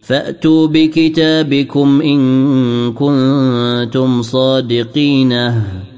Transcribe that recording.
فأتوا بكتابكم إن كنتم صادقين.